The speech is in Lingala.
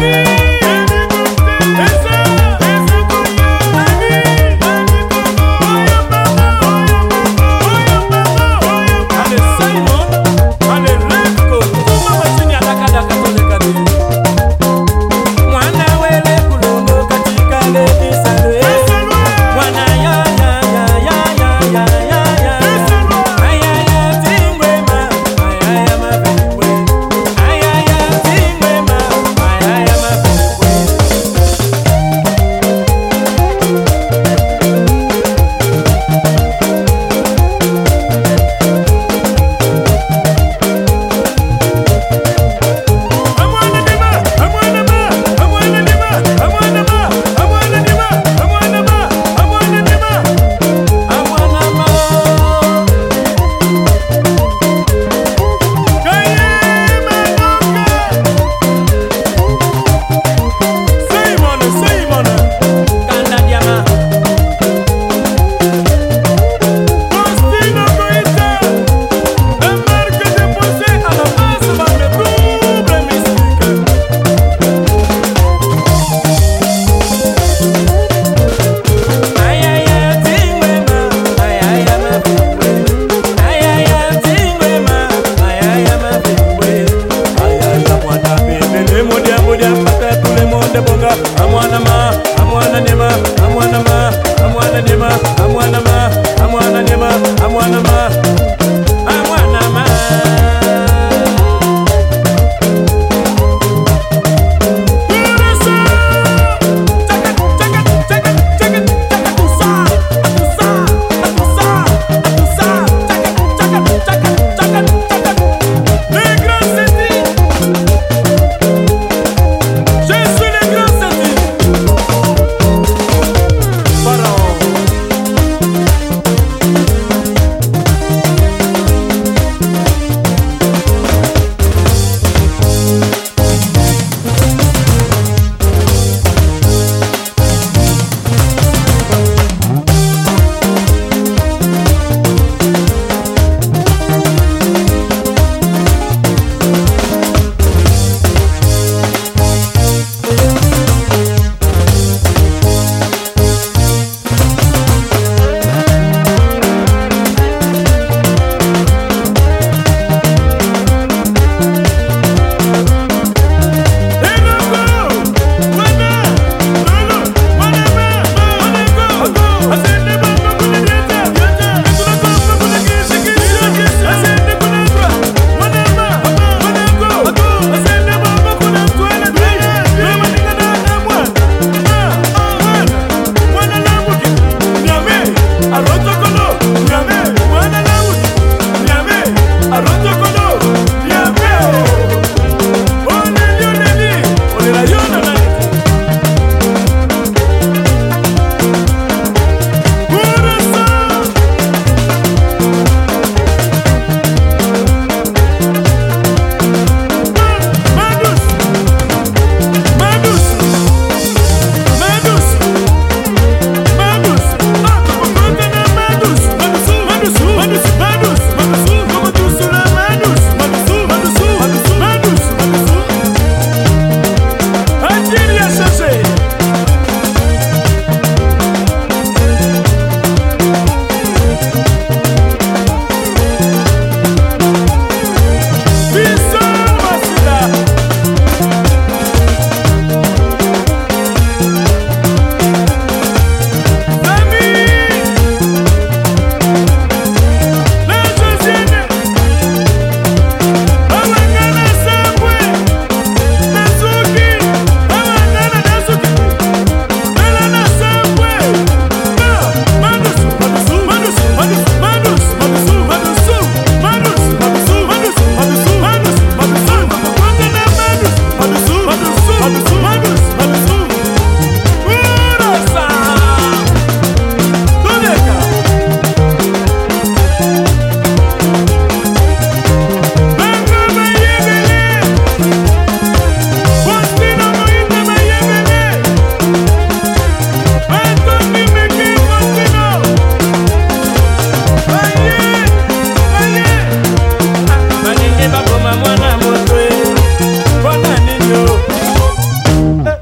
Money. bonde bonga